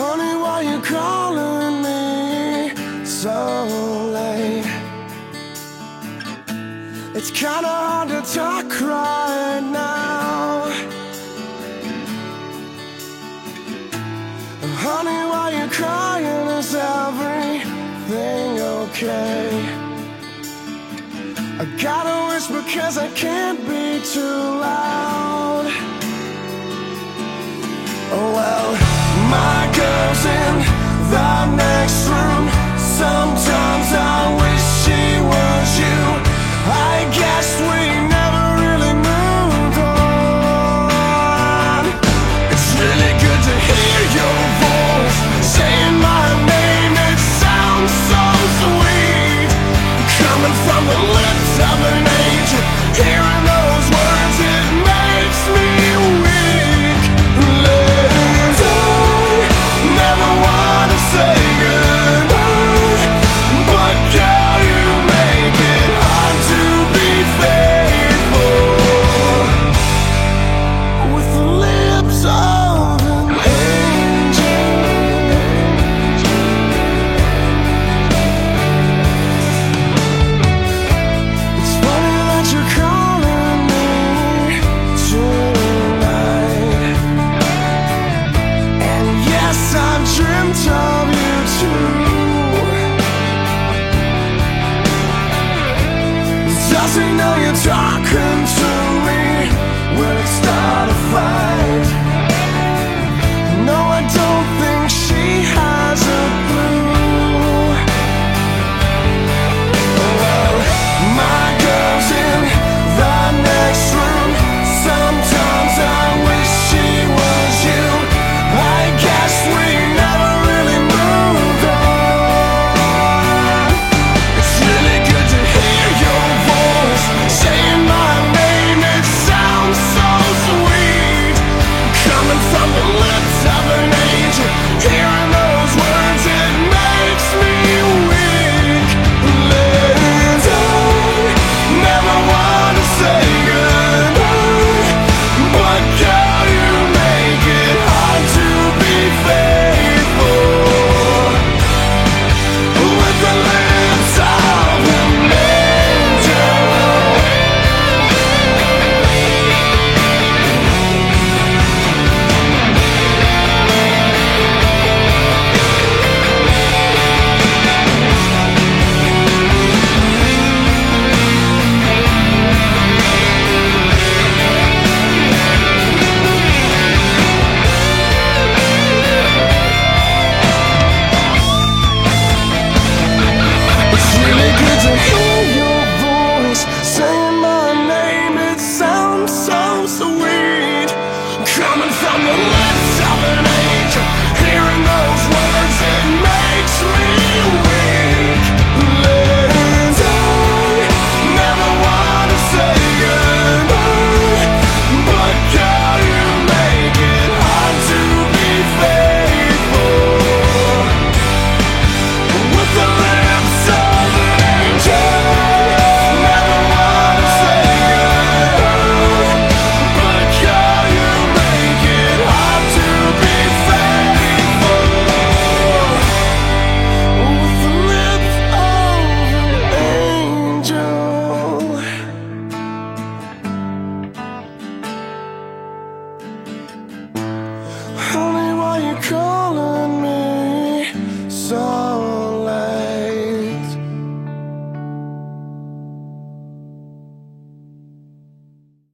Honey, why you calling me so late? It's kinda hard to talk right now. Honey, why you crying? Is everything okay? I gotta whisper cause I can't be chosen the next Cause we know you're talking to me Will it start a fight? No, I don't Cô